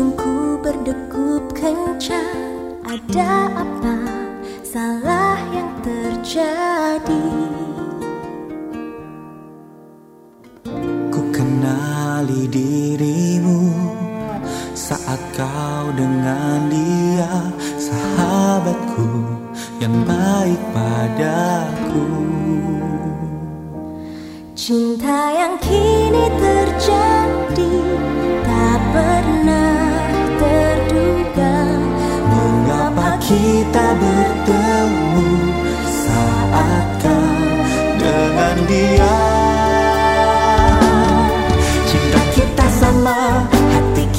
jantungku berdegup kencang. Ada apa? Salah yang terjadi. Ku kenali dirimu Saat kau dengan dia Sahabatku yang baik padaku. Cinta yang kini terjadi.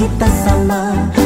kita sama.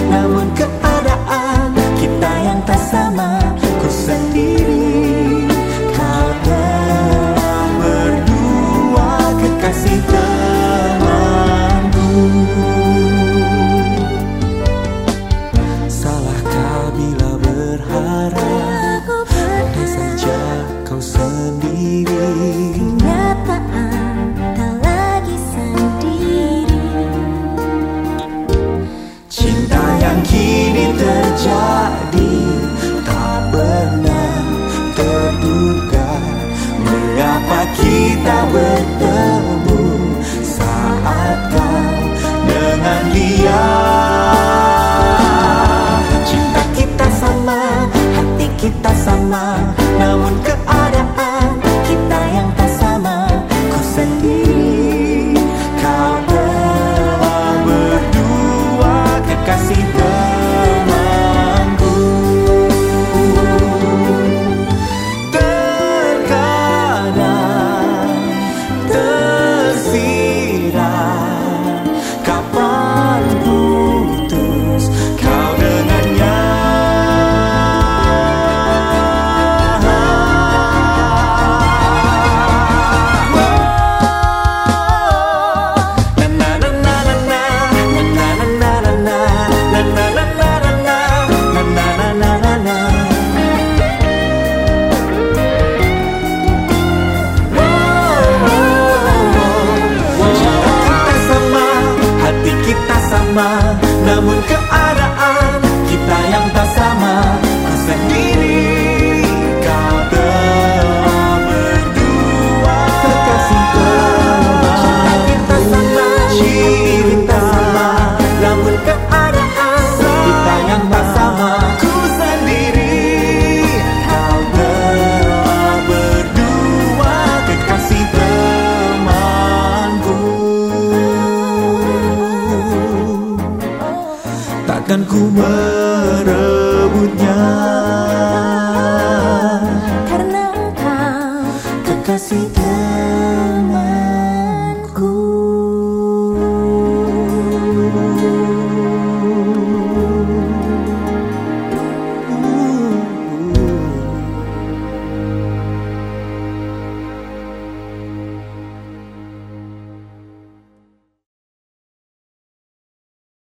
kita sama Namun ke. ku merebutnya. Karena kau kekasih teman.